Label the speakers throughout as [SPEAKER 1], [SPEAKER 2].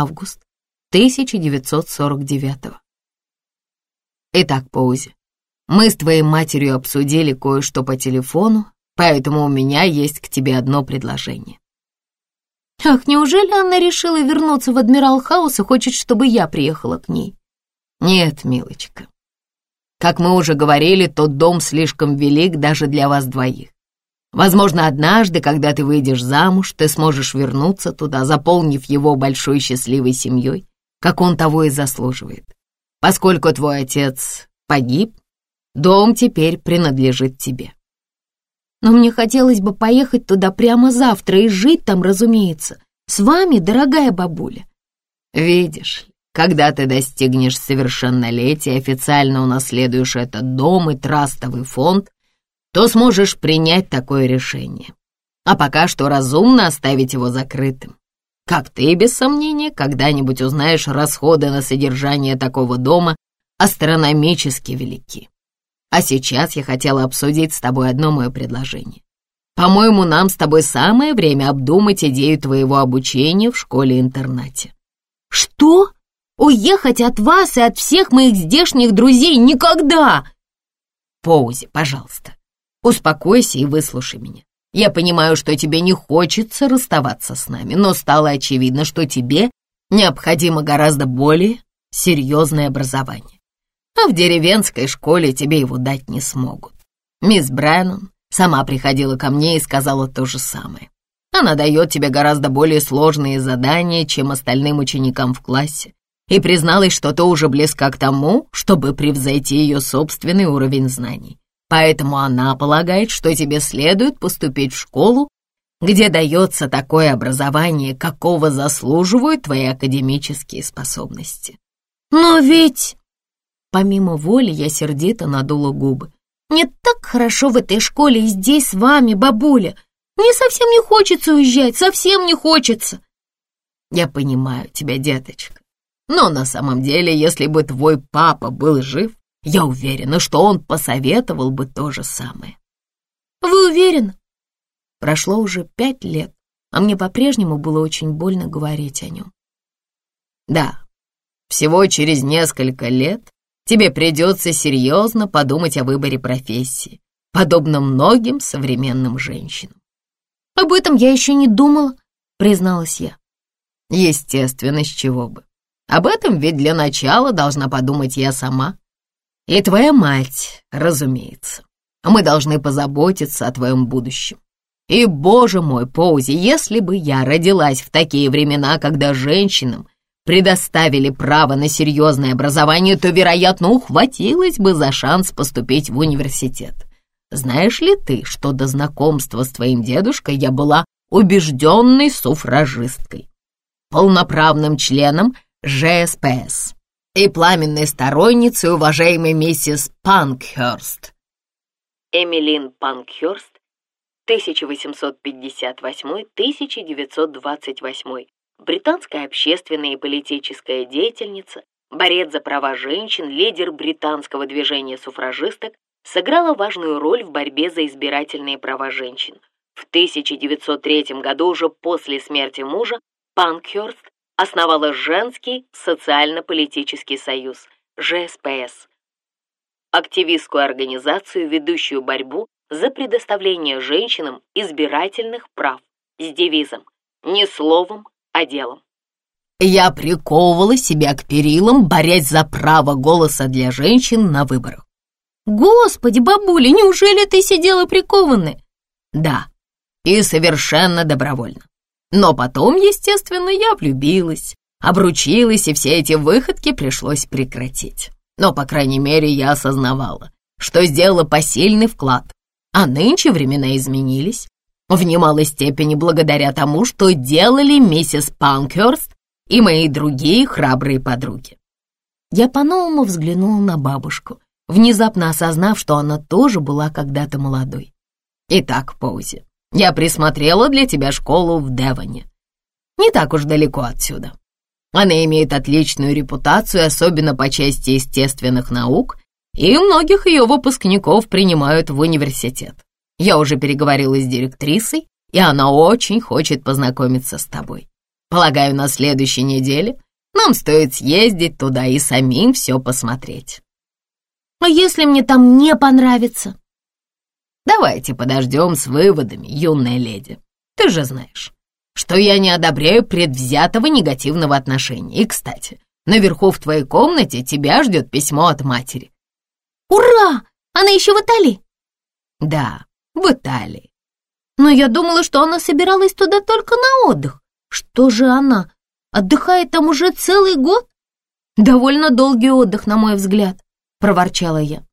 [SPEAKER 1] август 1949 Итак, Паузи, мы с твоей матерью обсудили кое-что по телефону, поэтому у меня есть к тебе одно предложение.
[SPEAKER 2] Ах, неужели она решила вернуться в Адмирал Хаус и хочет, чтобы я приехала к ней?
[SPEAKER 1] Нет, милочка. Как мы уже говорили, тот дом слишком велик даже для вас двоих. Возможно, однажды, когда ты выйдешь замуж, ты сможешь вернуться туда, заполнив его большой счастливой семьей, как он того и заслуживает. Поскольку твой отец погиб, дом теперь принадлежит тебе.
[SPEAKER 2] Но мне хотелось бы поехать туда прямо завтра и жить там, разумеется, с вами, дорогая бабуля.
[SPEAKER 1] Видишь, когда ты достигнешь совершеннолетия, официально унаследуешь этот дом и трастовый фонд, то сможешь принять такое решение. А пока что разумно оставить его закрытым. Как ты, без сомнения, когда-нибудь узнаешь, расходы на содержание такого дома астрономически велики. А сейчас я хотела обсудить с тобой одно мое предложение. По-моему, нам с тобой самое время обдумать идею твоего обучения в школе-интернате.
[SPEAKER 2] Что? Уехать от вас и от всех моих здешних друзей никогда!
[SPEAKER 1] Поузи, пожалуйста. Успокойся и выслушай меня. Я понимаю, что тебе не хочется расставаться с нами, но стало очевидно, что тебе необходимо гораздо более серьезное образование а в деревенской школе тебе его дать не смогут. Мисс Брэннон сама приходила ко мне и сказала то же самое. Она дает тебе гораздо более сложные задания, чем остальным ученикам в классе, и призналась, что ты уже близка к тому, чтобы превзойти ее собственный уровень знаний. Поэтому она полагает, что тебе следует поступить в школу, где дается такое образование, какого заслуживают твои академические способности.
[SPEAKER 2] Но ведь... Помимо воли я сердито надула губы. «Мне так хорошо в этой школе и здесь с вами, бабуля. Мне совсем не хочется уезжать, совсем не хочется».
[SPEAKER 1] «Я понимаю тебя, деточка. Но на самом деле, если бы твой папа был жив, я уверена, что он посоветовал бы то же самое».
[SPEAKER 2] «Вы уверены?»
[SPEAKER 1] Прошло уже пять лет, а мне по-прежнему было очень больно говорить о нем. Да, всего через несколько лет тебе придется серьезно подумать о выборе профессии, подобно многим современным женщинам.
[SPEAKER 2] «Об этом я еще не думала», — призналась я.
[SPEAKER 1] Естественно, с чего бы. Об этом ведь для начала должна подумать я сама. И твоя мать, разумеется. Мы должны позаботиться о твоем будущем. И, боже мой, Поузи, если бы я родилась в такие времена, когда женщинам предоставили право на серьезное образование, то, вероятно, ухватилась бы за шанс поступить в университет. Знаешь ли ты, что до знакомства с твоим дедушкой я была убежденной суфражисткой, полноправным членом ЖСПС и пламенной сторонницей уважаемой миссис Панкхерст.
[SPEAKER 3] Эмилин Панкхерст, 1858-1928, британская общественная и политическая деятельница, борец за права женщин, лидер британского движения суфражисток, сыграла важную роль в борьбе за избирательные права женщин. В 1903 году, уже после смерти мужа, Панкхерст основала Женский социально-политический союз, ЖСПС, активистскую организацию, ведущую борьбу за предоставление женщинам избирательных прав с девизом «Не словом, а делом.
[SPEAKER 1] Я приковывала себя к перилам, борясь за право голоса для женщин на выборах.
[SPEAKER 2] Господи, бабуля, неужели ты сидела прикованная?
[SPEAKER 1] Да, и совершенно добровольно. Но потом, естественно, я влюбилась, обручилась, и все эти выходки пришлось прекратить. Но, по крайней мере, я осознавала, что сделала посильный вклад. А нынче времена изменились, в немалой степени благодаря тому, что делали миссис Панкерст и мои другие храбрые подруги. Я по-новому взглянула на бабушку, внезапно осознав, что она тоже была когда-то молодой. Итак, Поузи, я присмотрела для тебя школу в Девоне. Не так уж далеко отсюда. Она имеет отличную репутацию, особенно по части естественных наук, и многих ее выпускников принимают в университет. Я уже переговорила с директрисой, и она очень хочет познакомиться с тобой. Полагаю, на следующей неделе нам стоит съездить туда и самим все посмотреть.
[SPEAKER 2] А если мне там не понравится?
[SPEAKER 1] Давайте подождем с выводами, юная леди. Ты же знаешь, что я не одобряю предвзятого негативного отношения. И, кстати, наверху в твоей комнате тебя ждет письмо от матери.
[SPEAKER 2] Ура! Она еще в Италии?
[SPEAKER 1] Да, в Италии.
[SPEAKER 2] Но я думала, что она собиралась туда только на отдых. Что же она? Отдыхает там уже целый год? Довольно долгий отдых, на мой взгляд, проворчала я.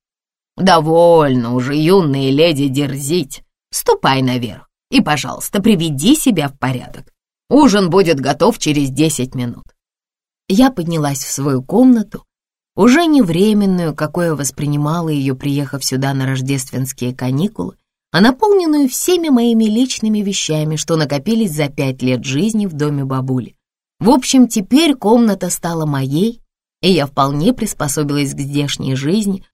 [SPEAKER 1] Довольно уже, юные леди, дерзить. Ступай наверх и, пожалуйста, приведи себя в порядок. Ужин будет готов через десять минут. Я поднялась в свою комнату, уже не временную, какой я воспринимала ее, приехав сюда на рождественские каникулы, а наполненную всеми моими личными вещами, что накопились за пять лет жизни в доме бабули. В общем, теперь комната стала моей, и я вполне приспособилась к здешней жизни.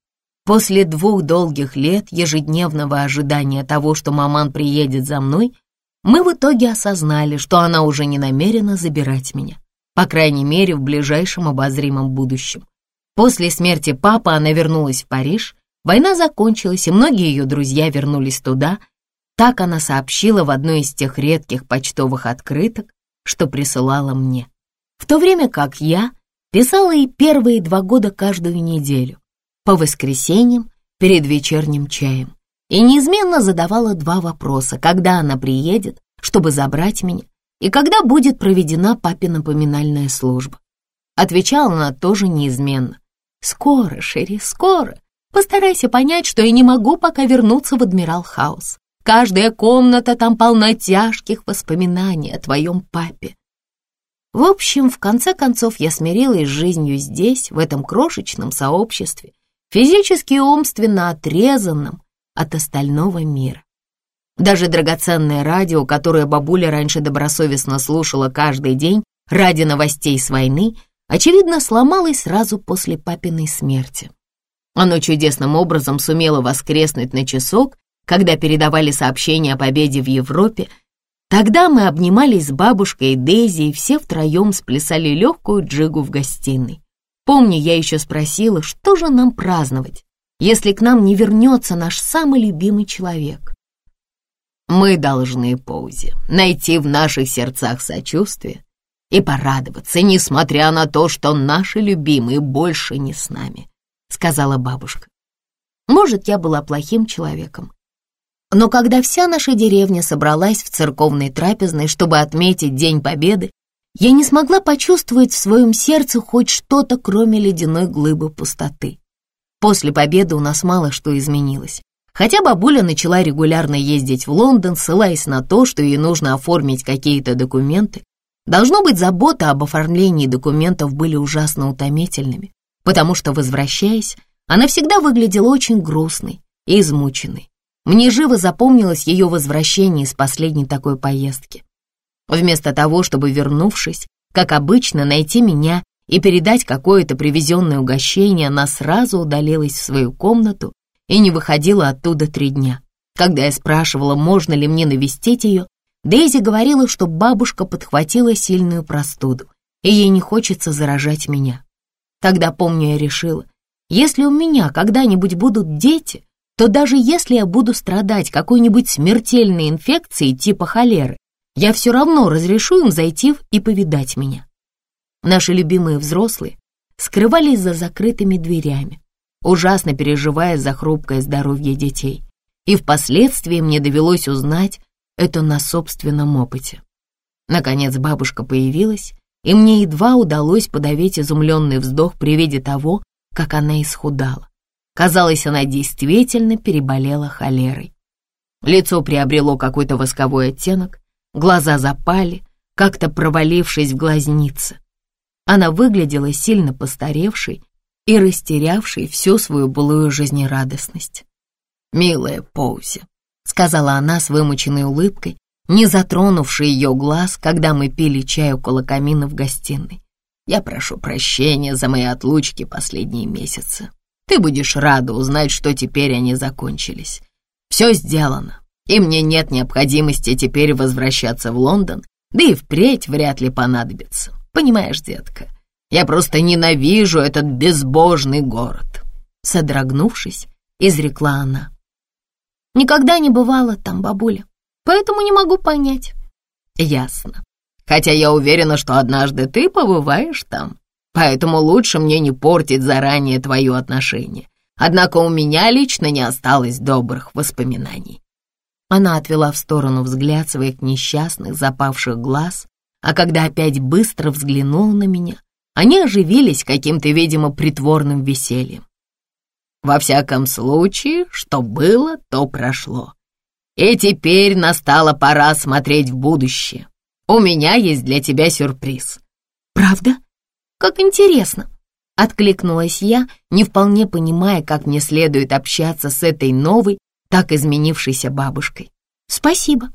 [SPEAKER 1] После двух долгих лет ежедневного ожидания того, что маман приедет за мной, мы в итоге осознали, что она уже не намерена забирать меня, по крайней мере, в ближайшем обозримом будущем. После смерти папы она вернулась в Париж, Война закончилась, и многие ее друзья вернулись туда. Так она сообщила в одной из тех редких почтовых открыток, что присылала мне. В то время как я писала ей первые два года каждую неделю, по воскресеньям перед вечерним чаем, и неизменно задавала два вопроса, когда она приедет, чтобы забрать меня, и когда будет проведена папина поминальная служба. Отвечала она тоже неизменно. «Скоро, Шерри, скоро. Постарайся понять, что я не могу пока вернуться в Адмирал Хаус. Каждая комната там полна тяжких воспоминаний о твоем папе. В общем, в конце концов, я смирилась с жизнью здесь, в этом крошечном сообществе, физически и умственно отрезанном от остального мира. Даже драгоценное радио, которое бабуля раньше добросовестно слушала каждый день ради новостей с войны, очевидно, сломалось сразу после папиной смерти. Оно чудесным образом сумело воскреснуть на часок, когда передавали сообщения о победе в Европе. Тогда мы обнимались с бабушкой Дейзи, и все втроем сплясали легкую джигу в гостиной. Помню, я еще спросила, что же нам праздновать, если к нам не вернется наш самый любимый человек. Мы должны, Поузи, найти в наших сердцах сочувствие и порадоваться, несмотря на то, что наши любимые больше не с нами сказала бабушка. Может, я была плохим человеком. Но когда вся наша деревня собралась в церковной трапезной, чтобы отметить День Победы, я не смогла почувствовать в своем сердце хоть что-то, кроме ледяной глыбы пустоты. После победы у нас мало что изменилось. Хотя бабуля начала регулярно ездить в Лондон, ссылаясь на то, что ей нужно оформить какие-то документы, должно быть, забота об оформлении документов были ужасно утомительными потому что, возвращаясь, она всегда выглядела очень грустной и измученной. Мне живо запомнилось ее возвращение из последней такой поездки. Вместо того, чтобы, вернувшись, как обычно, найти меня и передать какое-то привезенное угощение, она сразу удалилась в свою комнату и не выходила оттуда три дня. Когда я спрашивала, можно ли мне навестить ее, Дейзи говорила, что бабушка подхватила сильную простуду, и ей не хочется заражать меня. Тогда, помню, я решила, если у меня когда-нибудь будут дети, то даже если я буду страдать какой-нибудь смертельной инфекцией типа холеры, я все равно разрешу им зайти и повидать меня. Наши любимые взрослые скрывались за закрытыми дверями, ужасно переживая за хрупкое здоровье детей. И впоследствии мне довелось узнать это на собственном опыте. Наконец бабушка появилась, и мне едва удалось подавить изумленный вздох при виде того, как она исхудала. Казалось, она действительно переболела холерой. Лицо приобрело какой-то восковой оттенок, глаза запали, как-то провалившись в глазницы. Она выглядела сильно постаревшей и растерявшей всю свою былую жизнерадостность. «Милая Поузи», — сказала она с вымученной улыбкой, не затронувший ее глаз, когда мы пили чай около камина в гостиной. Я прошу прощения за мои отлучки последние месяцы. Ты будешь рада узнать, что теперь они закончились. Все сделано, и мне нет необходимости теперь возвращаться в Лондон, Да и впредь вряд ли понадобится. Понимаешь, детка, я просто ненавижу этот безбожный город. Содрогнувшись, изрекла она.
[SPEAKER 2] Никогда не бывала там, бабуля, поэтому не могу понять.
[SPEAKER 1] Ясно. Хотя я уверена, что однажды ты побываешь там. Поэтому лучше мне не портить заранее твое отношение. Однако у меня лично не осталось добрых воспоминаний. Она отвела в сторону взгляд своих несчастных запавших глаз, а когда опять быстро взглянула на меня, они оживились каким-то, видимо, притворным весельем. Во всяком случае, что было, то прошло. И теперь настала пора смотреть в будущее. У меня есть для тебя сюрприз.
[SPEAKER 2] Правда? Как интересно. Откликнулась я, не вполне понимая, как мне следует общаться с этой новой, так изменившейся бабушкой. Спасибо.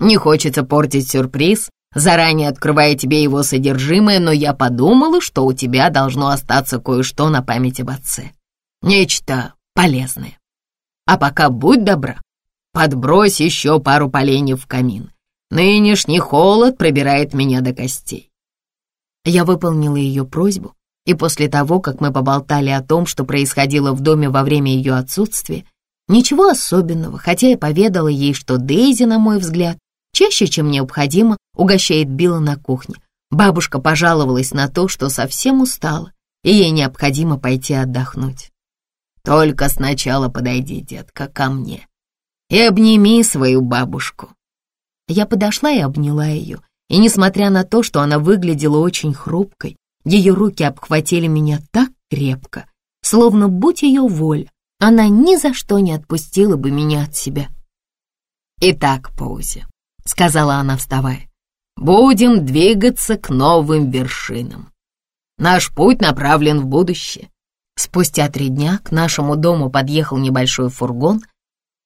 [SPEAKER 1] Не хочется портить сюрприз, заранее открывая тебе его содержимое, но я подумала, что у тебя должно остаться кое-что на память об отце. Нечто полезное. А пока будь добра, подбрось еще пару поленьев в камин. Нынешний холод пробирает меня до костей. Я выполнила ее просьбу, и после того, как мы поболтали о том, что происходило в доме во время ее отсутствия, ничего особенного, хотя я поведала ей, что Дейзи, на мой взгляд, чаще, чем необходимо, угощает Билла на кухне. Бабушка пожаловалась на то, что совсем устала, и ей необходимо пойти отдохнуть. Только сначала подойди, детка, ко мне и обними свою бабушку. Я подошла и обняла ее, и несмотря на то, что она выглядела очень хрупкой, ее руки обхватили меня так крепко, словно, будь ее воля, она ни за что не отпустила бы меня от себя. «Итак, Паузе», — сказала она, вставая, — «будем двигаться к новым вершинам. Наш путь направлен в будущее. Спустя три дня к нашему дому подъехал небольшой фургон.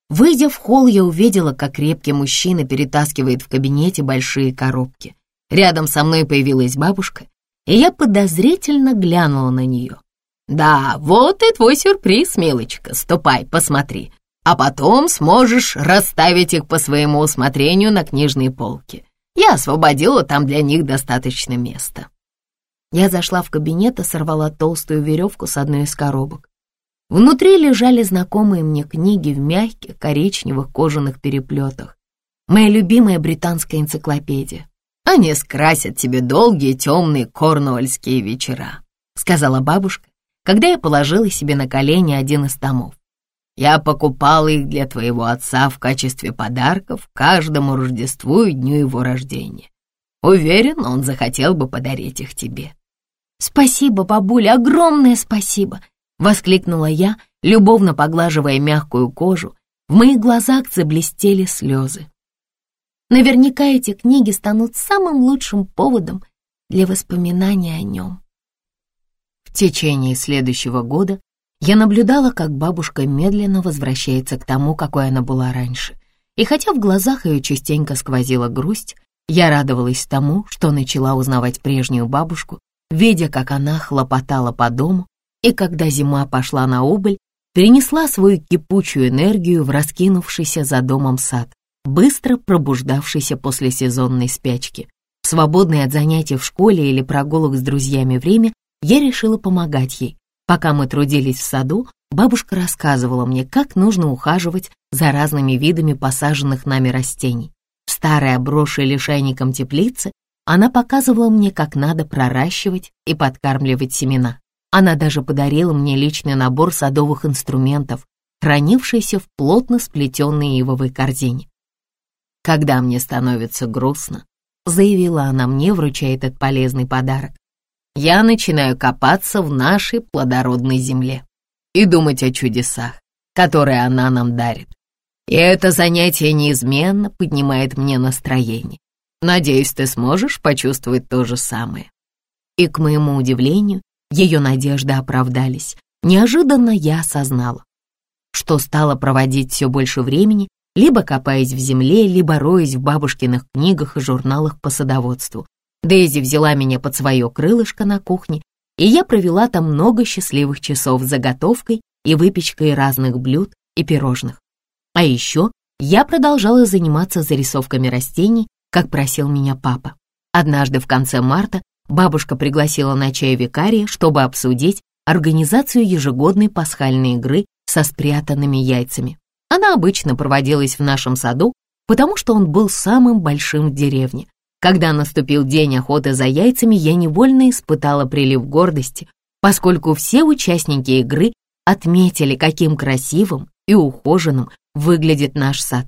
[SPEAKER 1] Выйдя в холл, я увидела, как крепкий мужчина перетаскивает в кабинете большие коробки. Рядом со мной появилась бабушка, и я подозрительно глянула на нее. «Да, вот и твой сюрприз, милочка, ступай, посмотри, а потом сможешь расставить их по своему усмотрению на книжной полке. Я освободила там для них достаточно места». Я зашла в кабинет и сорвала толстую веревку с одной из коробок. Внутри лежали знакомые мне книги в мягких коричневых кожаных переплетах. Моя любимая британская энциклопедия. Они скрасят тебе долгие темные корнуольские вечера, сказала бабушка, когда я положила себе на колени один из томов. Я покупала их для твоего отца в качестве подарков каждому Рождеству и дню его рождения. Уверен, он захотел бы подарить их тебе. «Спасибо, бабуля, огромное спасибо!» — воскликнула я, любовно поглаживая мягкую кожу. В моих глазах заблестели слезы. Наверняка эти книги станут самым лучшим поводом для воспоминания о нем. В течение следующего года я наблюдала, как бабушка медленно возвращается к тому, какой она была раньше. И хотя в глазах ее частенько сквозила грусть, я радовалась тому, что начала узнавать прежнюю бабушку видя, как она хлопотала по дому, и когда зима пошла на убыль, перенесла свою кипучую энергию в раскинувшийся за домом сад, быстро пробуждавшийся после сезонной спячки. В свободное от занятий в школе или прогулок с друзьями время я решила помогать ей. Пока мы трудились в саду, бабушка рассказывала мне, как нужно ухаживать за разными видами посаженных нами растений. В старой обросшей лишайником теплице она показывала мне, как надо проращивать и подкармливать семена. Она даже подарила мне личный набор садовых инструментов, хранившийся в плотно сплетенной ивовой корзине. «Когда мне становится грустно», — заявила она мне, вручая этот полезный подарок, «я начинаю копаться в нашей плодородной земле и думать о чудесах, которые она нам дарит. И это занятие неизменно поднимает мне настроение. Надеюсь, ты сможешь почувствовать то же самое». И, к моему удивлению, ее надежды оправдались. Неожиданно я осознала, что стала проводить все больше времени, либо копаясь в земле, либо роясь в бабушкиных книгах и журналах по садоводству. Дейзи взяла меня под свое крылышко на кухне, и я провела там много счастливых часов заготовкой и выпечкой разных блюд и пирожных. А еще я продолжала заниматься зарисовками растений
[SPEAKER 2] как просил меня папа. Однажды в конце марта бабушка пригласила на чай викария, чтобы обсудить организацию ежегодной пасхальной игры со спрятанными яйцами. Она обычно проводилась в нашем саду, потому что он был самым большим в деревне. Когда наступил день охоты за яйцами, я невольно испытала прилив гордости, поскольку все участники игры отметили, каким красивым и ухоженным выглядит наш сад.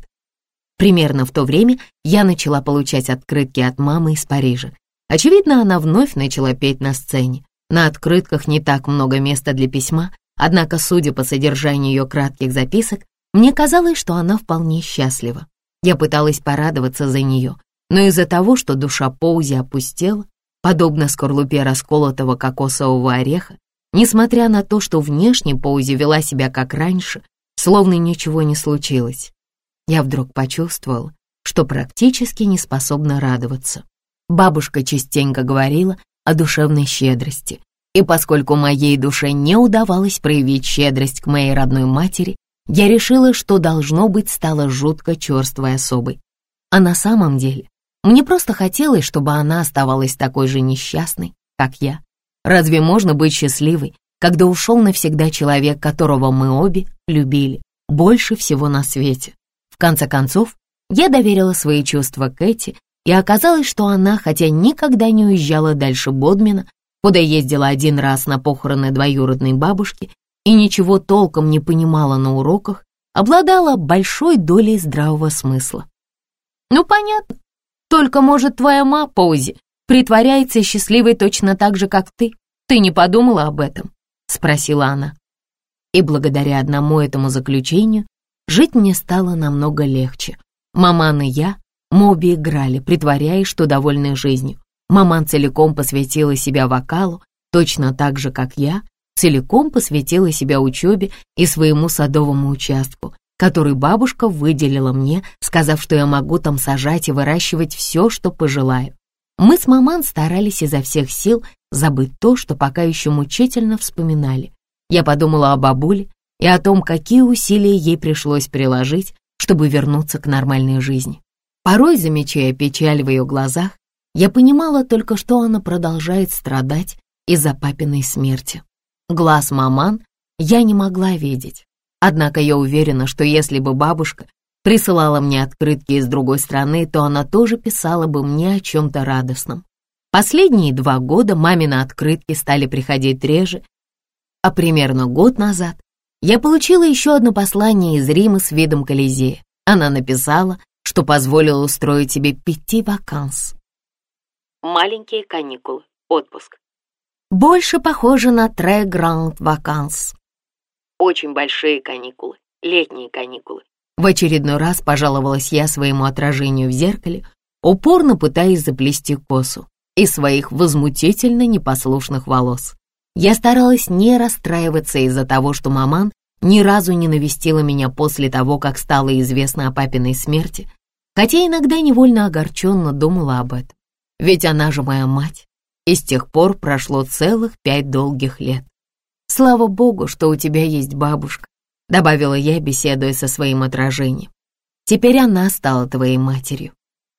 [SPEAKER 2] Примерно в то время я начала получать открытки от мамы из Парижа. Очевидно, она вновь начала петь на сцене. На открытках не так много места для письма, однако, судя по содержанию ее кратких записок, мне казалось, что она вполне счастлива. Я пыталась порадоваться за нее, но из-за того, что душа Поузи опустела, подобно скорлупе расколотого кокосового ореха, несмотря на то, что внешне Поузи вела себя как раньше, словно ничего не случилось, я вдруг почувствовала, что практически не способна радоваться. Бабушка частенько говорила о душевной щедрости, и поскольку моей душе не удавалось проявить щедрость к моей родной матери, я решила, что должно быть стала жутко черствой особой. А на самом деле, мне просто хотелось, чтобы она оставалась такой же несчастной, как я. Разве можно быть счастливой, когда ушел навсегда человек, которого мы обе любили, больше всего на свете? В конце концов, я доверила свои чувства Кэти, и оказалось, что она, хотя никогда не уезжала дальше Бодмина, куда ездила один раз на похороны двоюродной бабушки и ничего толком не понимала на уроках, обладала большой долей здравого смысла. «Ну, понятно. Только, может, твоя ма, Поузи, притворяется счастливой точно так же, как ты? Ты не подумала об этом?» — спросила она. И благодаря одному этому заключению жить мне стало намного легче. Маман и я, мы обе играли, притворяясь, что довольны жизнью. Маман целиком посвятила себя вокалу, точно так же, как я, целиком посвятила себя учебе и своему садовому участку, который бабушка выделила мне, сказав, что я могу там сажать и выращивать все, что пожелаю. Мы с маман старались изо всех сил забыть то, что пока еще мучительно вспоминали. Я подумала о бабуле и о том, какие усилия ей пришлось приложить, чтобы вернуться к нормальной жизни. Порой, замечая печаль в ее глазах, я понимала только, что она продолжает страдать из-за папиной смерти. Глаз маман я не могла видеть. Однако я уверена, что если бы бабушка присылала мне открытки из другой страны, то она тоже писала бы мне о чем-то радостном. Последние два года мамины открытки стали приходить реже, а примерно год назад я получила еще одно послание из Рима с видом Колизея. Она написала, что позволила устроить себе пяти ваканс.
[SPEAKER 3] Маленькие каникулы, отпуск
[SPEAKER 2] больше похоже на «Тре Гранд Ваканс».
[SPEAKER 3] Очень большие каникулы, летние каникулы.
[SPEAKER 2] В очередной раз пожаловалась я своему отражению в зеркале, упорно пытаясь заплести косу из своих возмутительно непослушных волос. Я старалась не расстраиваться из-за того, что маман ни разу не навестила меня после того, как стало известно о папиной смерти, хотя иногда невольно огорченно думала об этом. Ведь она же моя мать, и с тех пор прошло целых пять долгих лет. «Слава богу, что у тебя есть бабушка», — добавила я, беседуя со своим отражением. «Теперь она стала твоей матерью».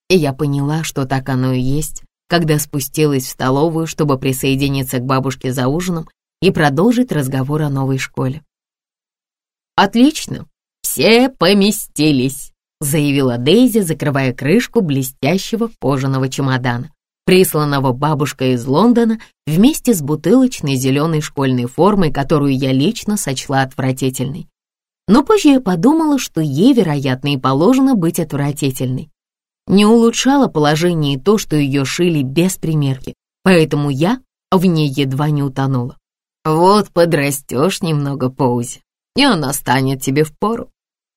[SPEAKER 2] И я поняла, что так оно и есть, когда спустилась в столовую, чтобы присоединиться к бабушке за ужином и продолжить разговор о новой школе. «Отлично, все поместились», — заявила Дейзи, закрывая крышку блестящего кожаного чемодана присланного бабушкой из Лондона вместе с бутылочной зеленой школьной формой, которую я лично сочла отвратительной. Но позже я подумала, что ей, вероятно, и положено быть отвратительной. Не улучшало положение то, что ее шили без примерки, поэтому я в ней едва не утонула. «Вот подрастешь немного, Поузи, и она станет тебе в пору»,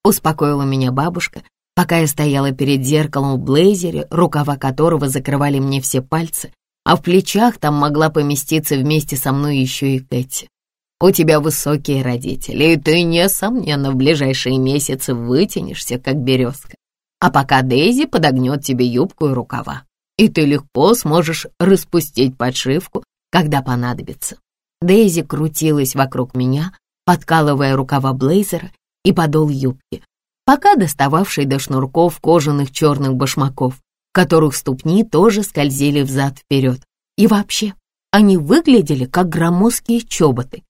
[SPEAKER 2] успокоила меня бабушка, пока я стояла перед зеркалом в блейзере, рукава которого закрывали мне все пальцы, а в плечах там могла поместиться вместе со мной еще и Кэти. У тебя высокие родители, и ты, несомненно, в ближайшие месяцы вытянешься, как березка. А пока Дейзи подогнет тебе юбку и рукава, и ты легко сможешь распустить подшивку, когда понадобится. Дейзи крутилась вокруг меня, подкалывая рукава блейзера и подол юбки, пока достававший до шнурков кожаных черных башмаков, которых ступни тоже скользили взад-вперед. И вообще, они выглядели как громоздкие чоботы.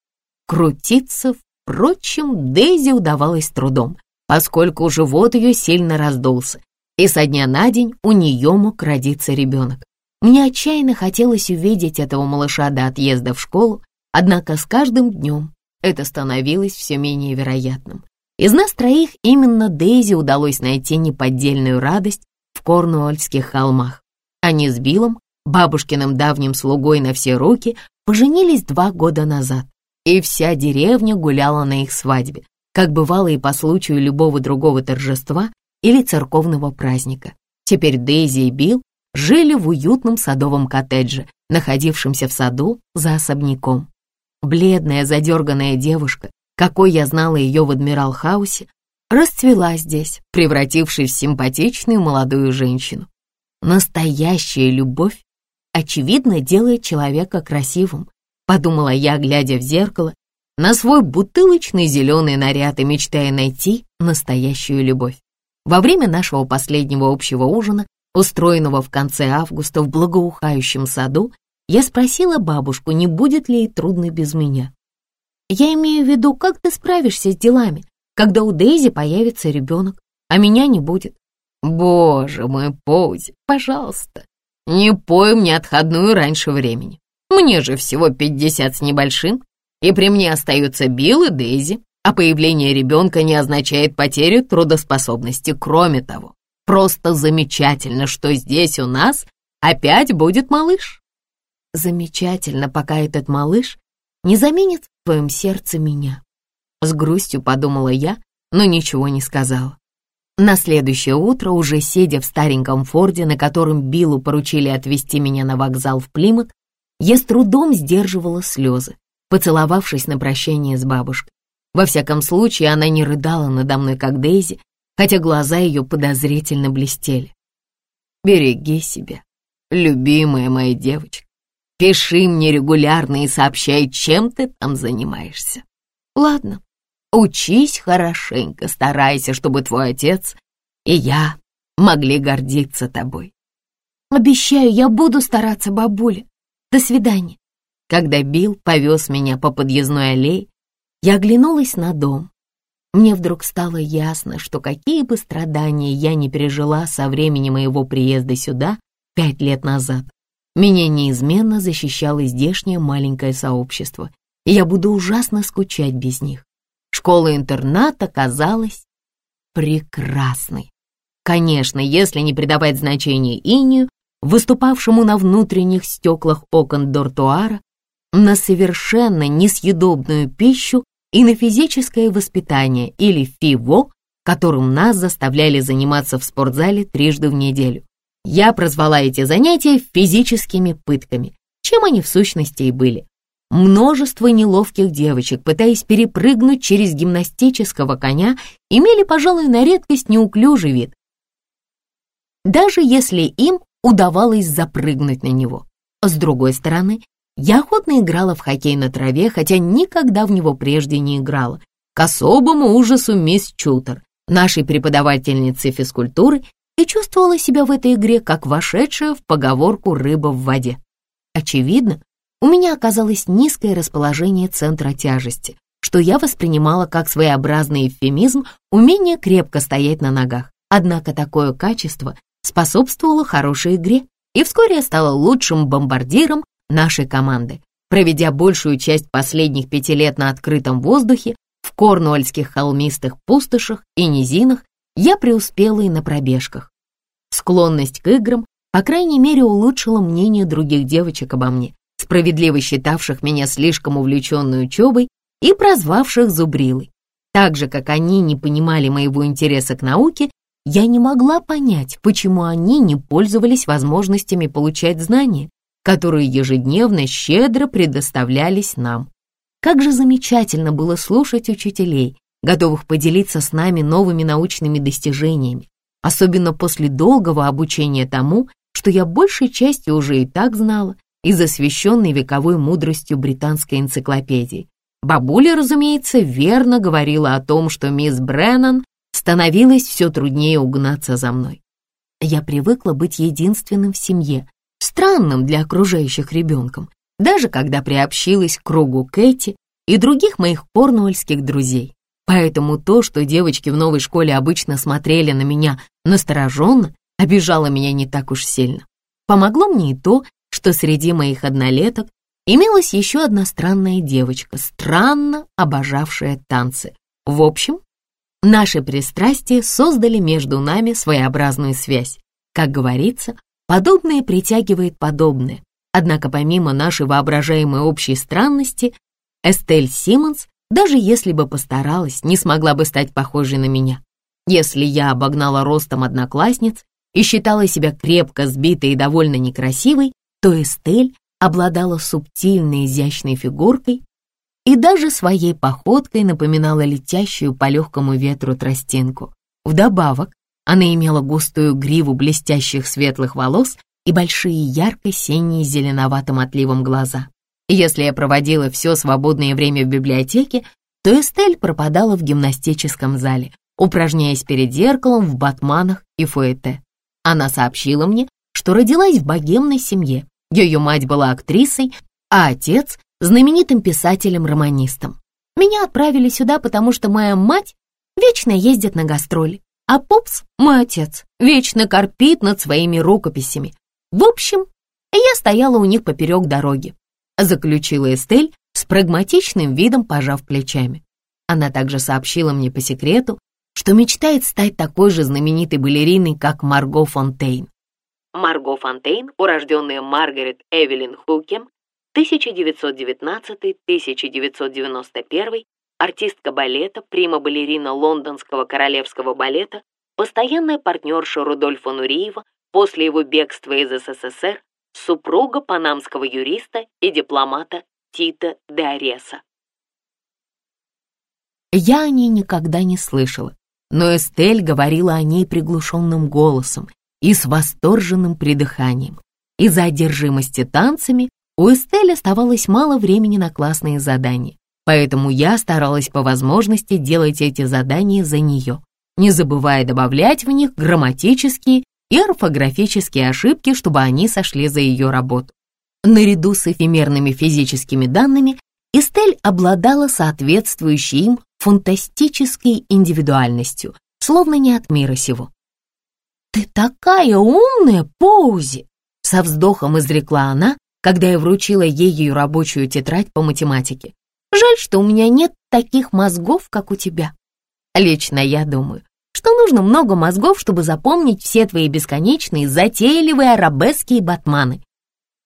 [SPEAKER 2] Крутиться, впрочем, Дейзи удавалось трудом, поскольку живот ее сильно раздулся, и со дня на день у нее мог родиться ребенок. Мне отчаянно хотелось увидеть этого малыша до отъезда в школу, однако с каждым днем это становилось все менее вероятным. Из нас троих именно Дейзи удалось найти неподдельную радость в Корнуольских холмах. Они с Биллом, бабушкиным давним слугой на все руки, поженились два года назад, и вся деревня гуляла на их свадьбе, как бывало и по случаю любого другого торжества или церковного праздника. Теперь Дейзи и Билл жили в уютном садовом коттедже, находившемся в саду за особняком. Бледная, задерганная девушка, какой я знала ее в Адмирал-хаусе, расцвела здесь, превратившись в симпатичную молодую женщину. Настоящая любовь, очевидно, делает человека красивым, подумала я, глядя в зеркало, на свой бутылочный зеленый наряд и мечтая найти настоящую любовь. Во время нашего последнего общего ужина, устроенного в конце августа в благоухающем саду, я спросила бабушку, не будет ли ей трудно без меня. Я имею в виду, как ты справишься с делами, когда у Дейзи появится ребенок, а меня не будет. Боже мой, Поузи, пожалуйста, не пой мне отходную раньше времени. Мне же всего пятьдесят с небольшим, и при мне остаются Билл и Дейзи, а появление ребенка не означает потерю трудоспособности. Кроме того, просто замечательно, что здесь у нас опять будет малыш. Замечательно, пока этот малыш не заменит твоем сердце меня. С грустью подумала я, но ничего не сказала. На следующее утро, уже сидя в стареньком форде, на котором Биллу поручили отвезти меня на вокзал в Плимут, я с трудом сдерживала слезы, поцеловавшись на прощание с бабушкой. Во всяком случае, она не рыдала надо мной, как Дейзи, хотя глаза ее подозрительно блестели. «Береги себя, любимая моя девочка. Пиши мне регулярно и сообщай, чем ты там занимаешься. Ладно, учись хорошенько, старайся, чтобы твой отец и я могли гордиться тобой. Обещаю, я буду стараться, бабуля. До свидания. Когда Билл повез меня по подъездной аллее, я оглянулась на дом. Мне вдруг стало ясно, что какие бы страдания я не пережила со времени моего приезда сюда пять лет назад, меня неизменно защищало здешнее маленькое сообщество, и я буду ужасно скучать без них. Школа-интернат оказалась прекрасной. Конечно, если не придавать значения инию, выступавшему на внутренних стеклах окон дортуара, на совершенно несъедобную пищу и на физическое воспитание или ФИВО, которым нас заставляли заниматься в спортзале трижды в неделю. Я прозвала эти занятия физическими пытками, чем они в сущности и были. Множество неловких девочек, пытаясь перепрыгнуть через гимнастического коня, имели, пожалуй, на редкость неуклюжий вид, даже если им удавалось запрыгнуть на него. С другой стороны, я охотно играла в хоккей на траве, хотя никогда в него прежде не играла. К особому ужасу мисс Чутер, нашей преподавательницы физкультуры, и чувствовала себя в этой игре, как вошедшая в поговорку «рыба в воде». Очевидно, у меня оказалось низкое расположение центра тяжести, что я воспринимала как своеобразный эвфемизм умение крепко стоять на ногах. Однако такое качество способствовало хорошей игре, и вскоре я стала лучшим бомбардиром нашей команды. Проведя большую часть последних пяти лет на открытом воздухе, в корнуольских холмистых пустошах и низинах, я преуспела и на пробежках. Склонность к играм, по крайней мере, улучшила мнение других девочек обо мне, справедливо считавших меня слишком увлеченной учебой и прозвавших зубрилой. Так же, как они не понимали моего интереса к науке, я не могла понять, почему они не пользовались возможностями получать знания, которые ежедневно щедро предоставлялись нам. Как же замечательно было слушать учителей, готовых поделиться с нами новыми научными достижениями, особенно после долгого обучения тому, что я большей частью уже и так знала из освященной вековой мудростью британской энциклопедии. Бабуля, разумеется, верно говорила о том, что мисс Бреннан становилось все труднее угнаться за мной. Я привыкла быть единственным в семье, странным для окружающих ребенком, даже когда приобщилась к кругу Кэти и других моих корнуольских друзей. Поэтому то, что девочки в новой школе обычно смотрели на меня настороженно, обижало меня не так уж сильно. Помогло мне и то, что среди моих однолеток имелась еще одна странная девочка, странно обожавшая танцы. В общем, наши пристрастия создали между нами своеобразную связь. Как говорится, подобное притягивает подобное. Однако помимо нашей воображаемой общей странности, Эстель Симмонс, даже если бы постаралась, не смогла бы стать похожей на меня. Если я обогнала ростом одноклассниц и считала себя крепко сбитой и довольно некрасивой, то Эстель обладала субтильной изящной фигуркой и даже своей походкой напоминала летящую по легкому ветру тростинку. Вдобавок, она имела густую гриву блестящих светлых волос и большие ярко-синие зеленоватым отливом глаза. Если я проводила все свободное время в библиотеке, то Эстель пропадала в гимнастическом зале, упражняясь перед зеркалом в батманах и фуэте. Она сообщила мне, что родилась в богемной семье, ее мать была актрисой, а отец — знаменитым писателем-романистом. Меня отправили сюда, потому что моя мать вечно ездит на гастроли, а Пупс, мой отец, вечно корпит над своими рукописями. В общем, я стояла у них поперек дороги, заключила Эстель с прагматичным видом, пожав плечами. Она также сообщила мне по секрету, что мечтает стать такой же знаменитой балериной, как Марго Фонтейн.
[SPEAKER 3] Марго Фонтейн, урожденная Маргарет Эвелин Хукем, 1919-1991, артистка балета, прима-балерина Лондонского королевского балета, постоянная партнерша Рудольфа Нуриева после его бегства из СССР, супруга панамского юриста и дипломата Тита де Ареса.
[SPEAKER 2] Я о ней никогда не слышала, но Эстель говорила о ней приглушенным голосом, и с восторженным придыханием. Из-за одержимости танцами у Эстель оставалось мало времени на классные задания, поэтому я старалась по возможности делать эти задания за нее, не забывая добавлять в них грамматические и орфографические ошибки, чтобы они сошли за ее работу. Наряду с эфемерными физическими данными Эстель обладала соответствующей им фантастической индивидуальностью, словно не от мира сего. «Ты такая умная, Поузи!» Со вздохом изрекла она, когда я вручила ей ее рабочую тетрадь по математике. «Жаль, что у меня нет таких мозгов, как у тебя. Лично я думаю, что нужно много мозгов, чтобы запомнить все твои бесконечные, затейливые арабески и батманы.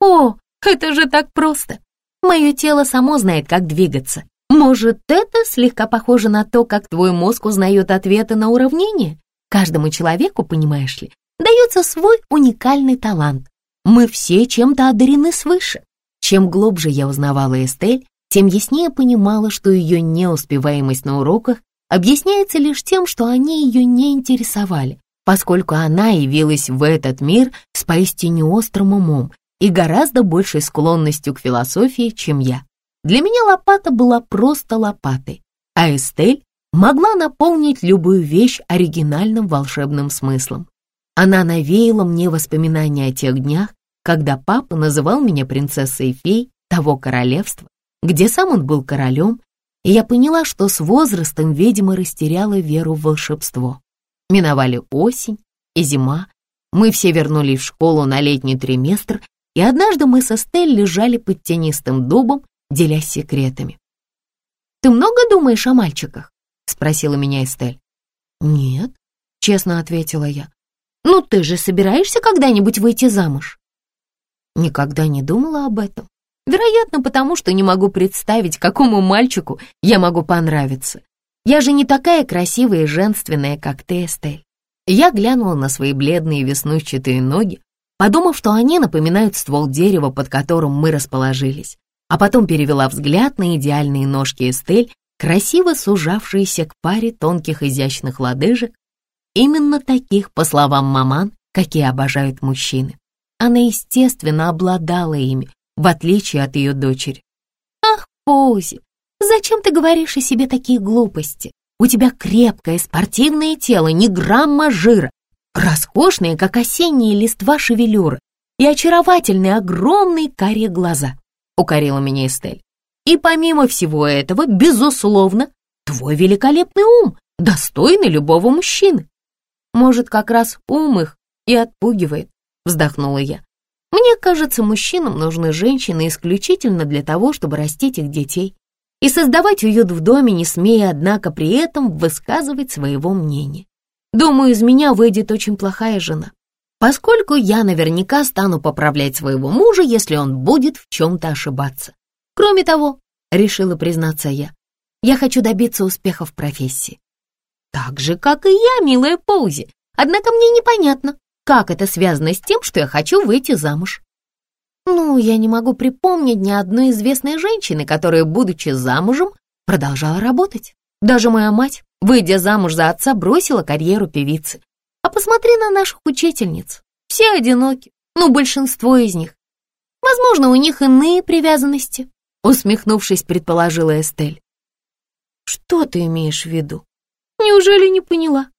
[SPEAKER 2] О, это же так просто! Мое тело само знает, как двигаться. Может, это слегка похоже на то, как твой мозг узнает ответы на уравнения? Каждому человеку, понимаешь ли, дается свой уникальный талант. Мы все чем-то одарены свыше. Чем глубже я узнавала Эстель, тем яснее понимала, что ее неуспеваемость на уроках объясняется лишь тем, что они ее не интересовали, поскольку она явилась в этот мир с поистине острым умом и гораздо большей склонностью к философии, чем я. Для меня лопата была просто лопатой, а Эстель могла наполнить любую вещь оригинальным волшебным смыслом. Она навеяла мне воспоминания о тех днях, когда папа называл меня принцессой фей того королевства, где сам он был королем, я поняла, что с возрастом, видимо, растеряла веру в волшебство. Миновали осень и зима, мы все вернулись в школу на летний триместр, и однажды мы со Стель лежали под тенистым дубом, делясь секретами. «Ты много думаешь о мальчиках?» спросила меня Эстель. «Нет», — честно ответила я. «Ну ты же собираешься когда-нибудь выйти замуж?» Никогда не думала об этом. Вероятно, потому что не могу представить, какому мальчику я могу понравиться. Я же не такая красивая и женственная, как ты, Эстель. Я глянула на свои бледные веснущатые ноги, подумав, что они напоминают ствол дерева, под которым мы расположились, а потом перевела взгляд на идеальные ножки Эстель красиво сужавшиеся к паре тонких изящных лодыжек, именно таких, по словам маман, какие обожают мужчины. Она, естественно, обладала ими, в отличие от ее дочери. «Ах, Пози, зачем ты говоришь о себе такие глупости? У тебя крепкое спортивное тело, ни грамма жира. роскошные, как осенние листва шевелюры, и очаровательные огромные карие глаза, укорила меня Эстель. И помимо всего этого, безусловно, твой великолепный ум, достойный любого мужчины. Может, как раз ум их и отпугивает, вздохнула я. Мне кажется, мужчинам нужны женщины исключительно для того, чтобы растить их детей и создавать уют в доме, не смея, однако, при этом высказывать своего мнения. Думаю, из меня выйдет очень плохая жена, поскольку я наверняка стану поправлять своего мужа, если он будет в чем-то ошибаться. Кроме того, решила признаться я, я хочу добиться успеха в профессии. Так же, как и я, милая Поузи. Однако мне непонятно, как это связано с тем, что я хочу выйти замуж. Ну, я не могу припомнить ни одной известной женщины, которая, будучи замужем, продолжала работать. Даже моя мать, выйдя замуж за отца, бросила карьеру певицы. А посмотри на наших учительниц. Все одиноки, ну, большинство из них. Возможно, у них иные привязанности, усмехнувшись, предположила Эстель. Что ты имеешь в виду? Неужели не поняла?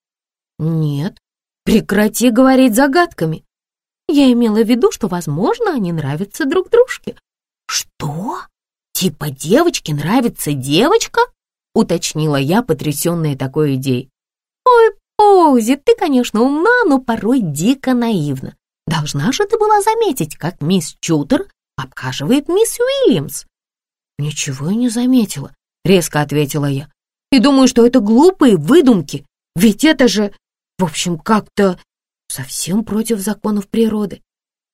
[SPEAKER 2] Нет, прекрати говорить загадками. Я имела в виду, что, возможно, они нравятся друг дружке. Что? Типа девочке нравится девочка? Уточнила я, потрясенная такой идеей. Ой, Поузи, ты, конечно, умна, но порой дико наивна. Должна же ты была заметить, как мисс Чутер обхаживает мисс Уильямс. Ничего я не заметила, резко ответила я. И думаю, что это глупые выдумки, ведь это же, в общем, как-то совсем против законов природы.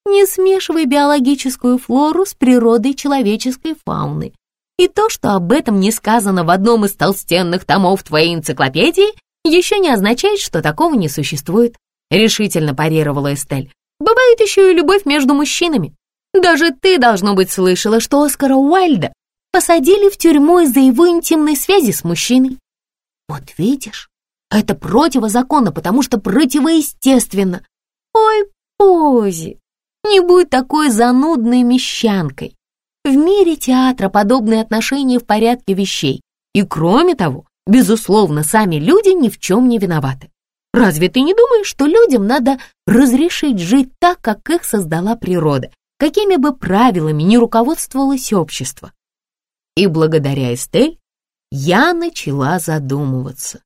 [SPEAKER 2] Не смешивай биологическую флору с природой человеческой фауны. И то, что об этом не сказано в одном из толстенных томов твоей энциклопедии, еще не означает, что такого не существует, решительно парировала Эстель. Бывает еще и любовь между мужчинами. Даже ты, должно быть, слышала, что Оскара Уайльда посадили в тюрьму из-за его интимной связи с мужчиной. Вот видишь, это противозаконно, потому что противоестественно. Ой, Пози, не будь такой занудной мещанкой. В мире театра подобные отношения в порядке вещей. И кроме того, безусловно, сами люди ни в чем не виноваты. Разве ты не думаешь, что людям надо разрешить жить так, как их создала природа, какими бы правилами ни руководствовалось общество? И благодаря Эстель я начала задумываться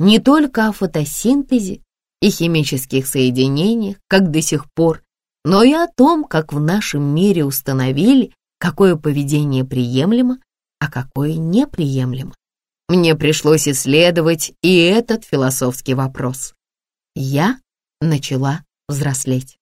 [SPEAKER 2] не только о фотосинтезе и химических соединениях, как до сих пор, но и о том, как в нашем мире установили, какое поведение приемлемо, а какое неприемлемо. Мне пришлось исследовать и этот философский вопрос. Я начала взрослеть.